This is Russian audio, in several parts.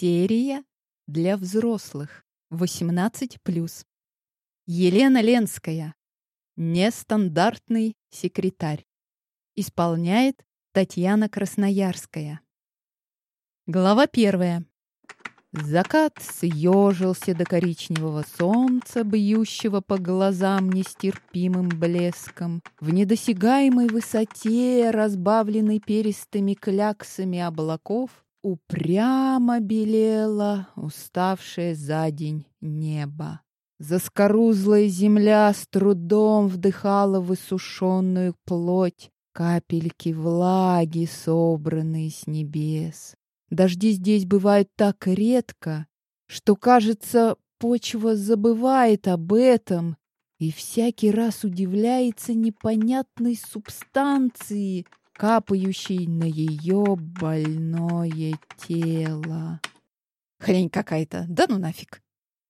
Серия для взрослых. 18+. Елена Ленская. Нестандартный секретарь. Исполняет Татьяна Красноярская. Глава первая. Закат съежился до коричневого солнца, бьющего по глазам нестерпимым блеском. В недосягаемой высоте, разбавленной перистыми кляксами облаков, упрямо белело уставшее за день небо. Заскорузлая земля с трудом вдыхала высушенную плоть, капельки влаги, собранные с небес. Дожди здесь бывают так редко, что, кажется, почва забывает об этом и всякий раз удивляется непонятной субстанции, капающей на ее больное тело. Хрень какая-то, да ну нафиг.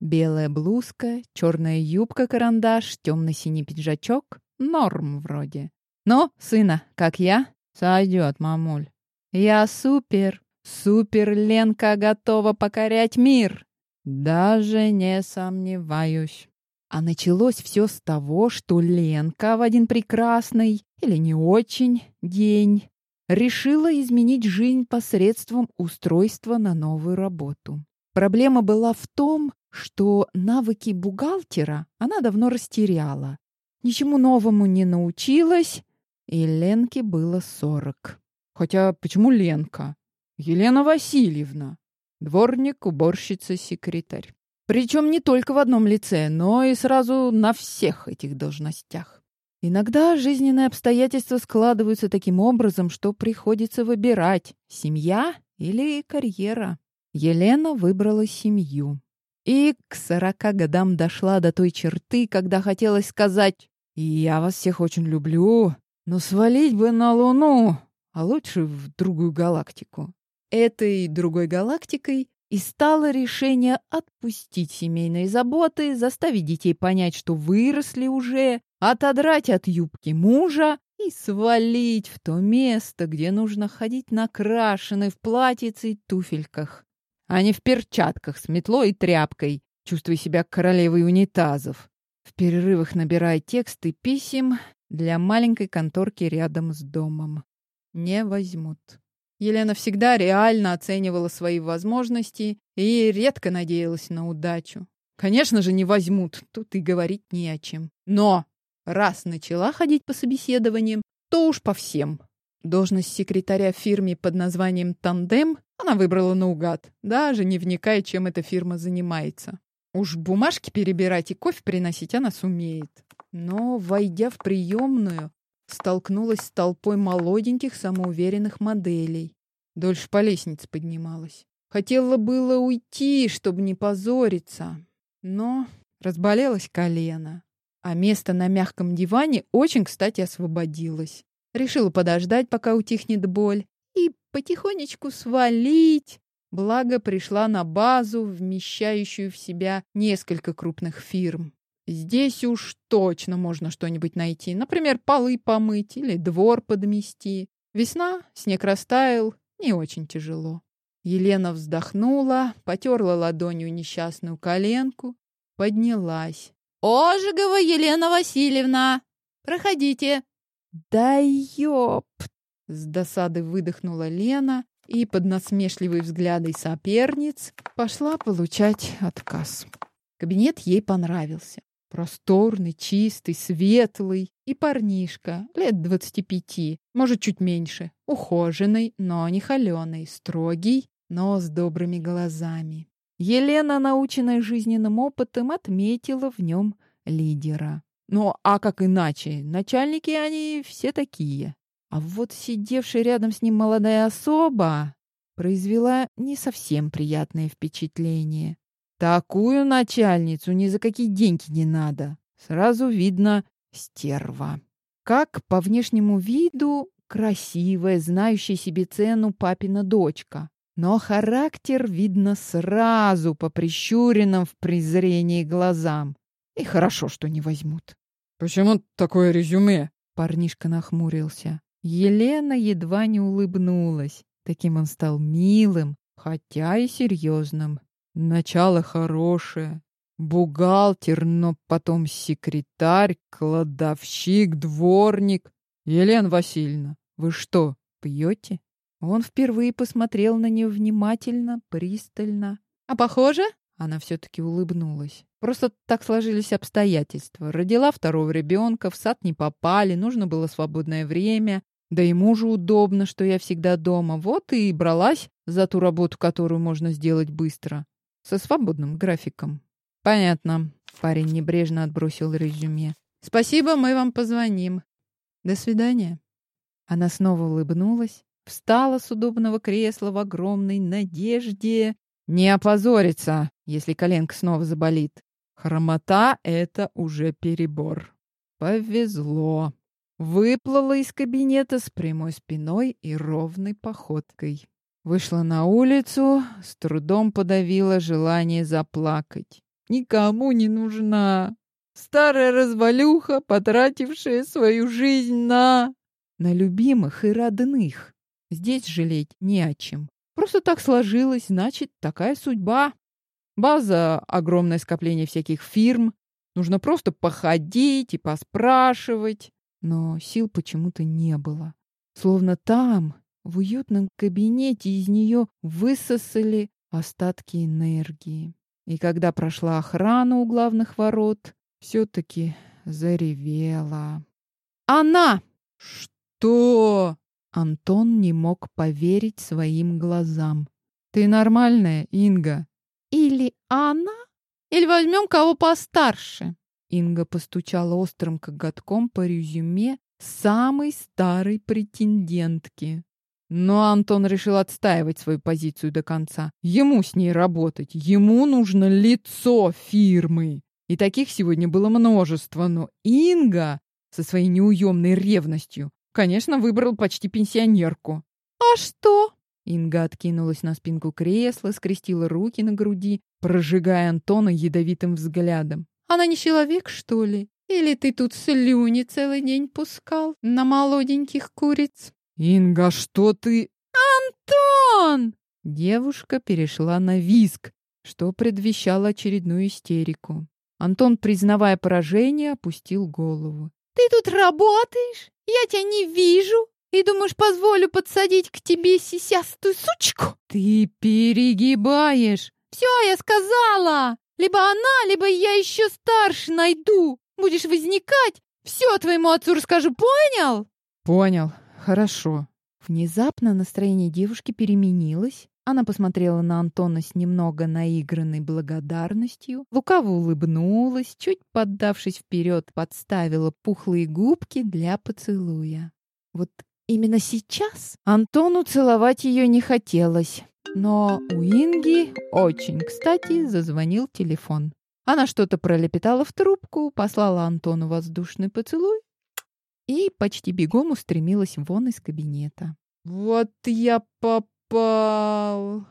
Белая блузка, черная юбка-карандаш, темно-синий пиджачок. Норм вроде. Но, сына, как я? Сойдет, мамуль. Я супер. Супер Ленка готова покорять мир. Даже не сомневаюсь. А началось все с того, что Ленка в один прекрасный или не очень день решила изменить жизнь посредством устройства на новую работу. Проблема была в том, что навыки бухгалтера она давно растеряла. Ничему новому не научилась, и Ленке было сорок. Хотя почему Ленка? Елена Васильевна. Дворник, уборщица, секретарь. Причем не только в одном лице, но и сразу на всех этих должностях. Иногда жизненные обстоятельства складываются таким образом, что приходится выбирать – семья или карьера. Елена выбрала семью. И к сорока годам дошла до той черты, когда хотелось сказать «Я вас всех очень люблю, но свалить бы на Луну, а лучше в другую галактику». Этой другой галактикой и стало решение отпустить семейные заботы, заставить детей понять, что выросли уже, отодрать от юбки мужа и свалить в то место, где нужно ходить накрашенной в платьице и туфельках, а не в перчатках с метлой и тряпкой, чувствуя себя королевой унитазов. В перерывах набирая тексты писем для маленькой конторки рядом с домом. Не возьмут. Елена всегда реально оценивала свои возможности и редко надеялась на удачу. Конечно же, не возьмут, тут и говорить не о чем. Но раз начала ходить по собеседованиям, то уж по всем. Должность секретаря фирме под названием «Тандем» она выбрала наугад, даже не вникая, чем эта фирма занимается. Уж бумажки перебирать и кофе приносить она сумеет. Но, войдя в приемную, столкнулась с толпой молоденьких самоуверенных моделей. Дольше по лестнице поднималась. Хотела было уйти, чтобы не позориться, но разболелось колено. А место на мягком диване очень, кстати, освободилось. Решила подождать, пока утихнет боль, и потихонечку свалить. Благо пришла на базу, вмещающую в себя несколько крупных фирм. Здесь уж точно можно что-нибудь найти. Например, полы помыть или двор подмести. Весна, снег растаял, не очень тяжело. Елена вздохнула, потерла ладонью несчастную коленку, поднялась. «Ожегова Елена Васильевна! Проходите!» «Да ёп!» — с досады выдохнула Лена и под насмешливой взглядой соперниц пошла получать отказ. Кабинет ей понравился. Просторный, чистый, светлый. И парнишка, лет двадцати пяти, может, чуть меньше. Ухоженный, но не холеный. Строгий, но с добрыми глазами. Елена, наученная жизненным опытом, отметила в нем лидера. Ну, а как иначе? Начальники они все такие. А вот сидевшая рядом с ним молодая особа произвела не совсем приятное впечатление. Такую начальницу ни за какие деньги не надо. Сразу видно стерва. Как по внешнему виду красивая, знающая себе цену папина дочка. Но характер видно сразу по прищуренным в презрении глазам. И хорошо, что не возьмут. «Почему такое резюме?» Парнишка нахмурился. Елена едва не улыбнулась. Таким он стал милым, хотя и серьезным. Начало хорошее. Бухгалтер, но потом секретарь, кладовщик, дворник. Елена Васильевна, вы что, пьете? Он впервые посмотрел на нее внимательно, пристально. А похоже? Она все-таки улыбнулась. Просто так сложились обстоятельства. Родила второго ребенка, в сад не попали, нужно было свободное время. Да и мужу удобно, что я всегда дома. Вот и бралась за ту работу, которую можно сделать быстро. Со свободным графиком. Понятно. Парень небрежно отбросил резюме. Спасибо, мы вам позвоним. До свидания. Она снова улыбнулась, встала с удобного кресла в огромной надежде не опозориться, если коленка снова заболит. Хромота — это уже перебор. Повезло. Выплыла из кабинета с прямой спиной и ровной походкой. Вышла на улицу, с трудом подавила желание заплакать. Никому не нужна. Старая развалюха, потратившая свою жизнь на... На любимых и родных. Здесь жалеть не о чем. Просто так сложилось, значит, такая судьба. База — огромное скопление всяких фирм. Нужно просто походить и поспрашивать. Но сил почему-то не было. Словно там, в уютном кабинете, из нее высосали остатки энергии. И когда прошла охрана у главных ворот, все-таки заревела. «Она!» «Что?» Антон не мог поверить своим глазам. «Ты нормальная, Инга?» «Или она? Или возьмем кого постарше?» Инга постучала острым коготком по резюме самой старой претендентки. Но Антон решил отстаивать свою позицию до конца. Ему с ней работать, ему нужно лицо фирмы. И таких сегодня было множество, но Инга со своей неуемной ревностью Конечно, выбрал почти пенсионерку. «А что?» Инга откинулась на спинку кресла, скрестила руки на груди, прожигая Антона ядовитым взглядом. «Она не человек, что ли? Или ты тут слюни целый день пускал на молоденьких куриц?» «Инга, что ты...» «Антон!» Девушка перешла на визг, что предвещало очередную истерику. Антон, признавая поражение, опустил голову. «Ты тут работаешь? Я тебя не вижу. И думаешь, позволю подсадить к тебе сисястую сучку? Ты перегибаешь. Все, я сказала. Либо она, либо я еще старше найду. Будешь возникать, все твоему отцу расскажу, понял? Понял. Хорошо. Внезапно настроение девушки переменилось. Она посмотрела на Антона с немного наигранной благодарностью, лукаво улыбнулась, чуть поддавшись вперед, подставила пухлые губки для поцелуя. Вот именно сейчас Антону целовать ее не хотелось. Но у Инги очень кстати зазвонил телефон. Она что-то пролепетала в трубку, послала Антону воздушный поцелуй и почти бегом устремилась вон из кабинета. «Вот я попал!» попал!»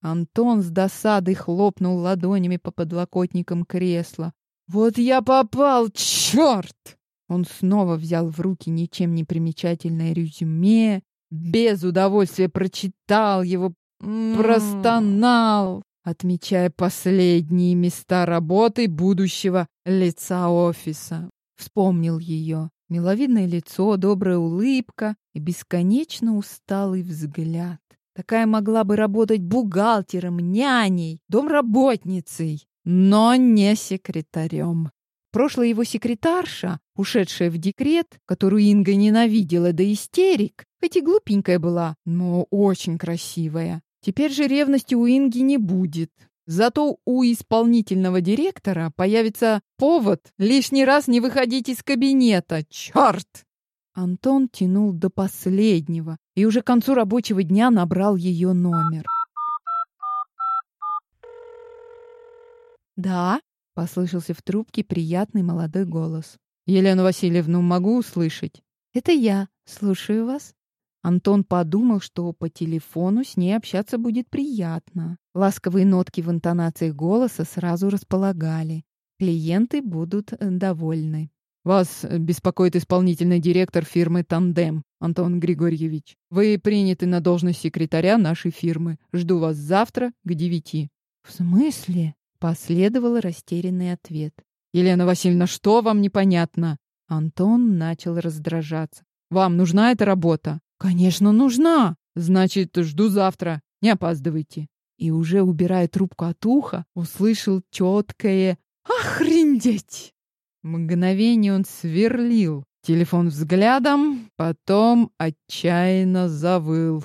Антон с досадой хлопнул ладонями по подлокотникам кресла. «Вот я попал, черт!» Он снова взял в руки ничем не примечательное резюме, без удовольствия прочитал его, простонал, отмечая последние места работы будущего лица офиса. Вспомнил ее. Миловидное лицо, добрая улыбка и бесконечно усталый взгляд. Такая могла бы работать бухгалтером, няней, домработницей, но не секретарем. Прошлая его секретарша, ушедшая в декрет, которую Инга ненавидела до истерик, хоть и глупенькая была, но очень красивая. Теперь же ревности у Инги не будет. Зато у исполнительного директора появится повод лишний раз не выходить из кабинета. Черт! Антон тянул до последнего и уже к концу рабочего дня набрал ее номер. «Да?» — послышался в трубке приятный молодой голос. «Елену Васильевну могу услышать?» «Это я. Слушаю вас». Антон подумал, что по телефону с ней общаться будет приятно. Ласковые нотки в интонациях голоса сразу располагали. Клиенты будут э, довольны. Вас беспокоит исполнительный директор фирмы «Тандем», Антон Григорьевич. Вы приняты на должность секретаря нашей фирмы. Жду вас завтра к девяти». «В смысле?» — последовал растерянный ответ. «Елена Васильевна, что вам непонятно?» Антон начал раздражаться. «Вам нужна эта работа?» «Конечно, нужна!» «Значит, жду завтра. Не опаздывайте». И уже убирая трубку от уха, услышал четкое «Охренеть!» Мгновение он сверлил телефон взглядом, потом отчаянно завыл.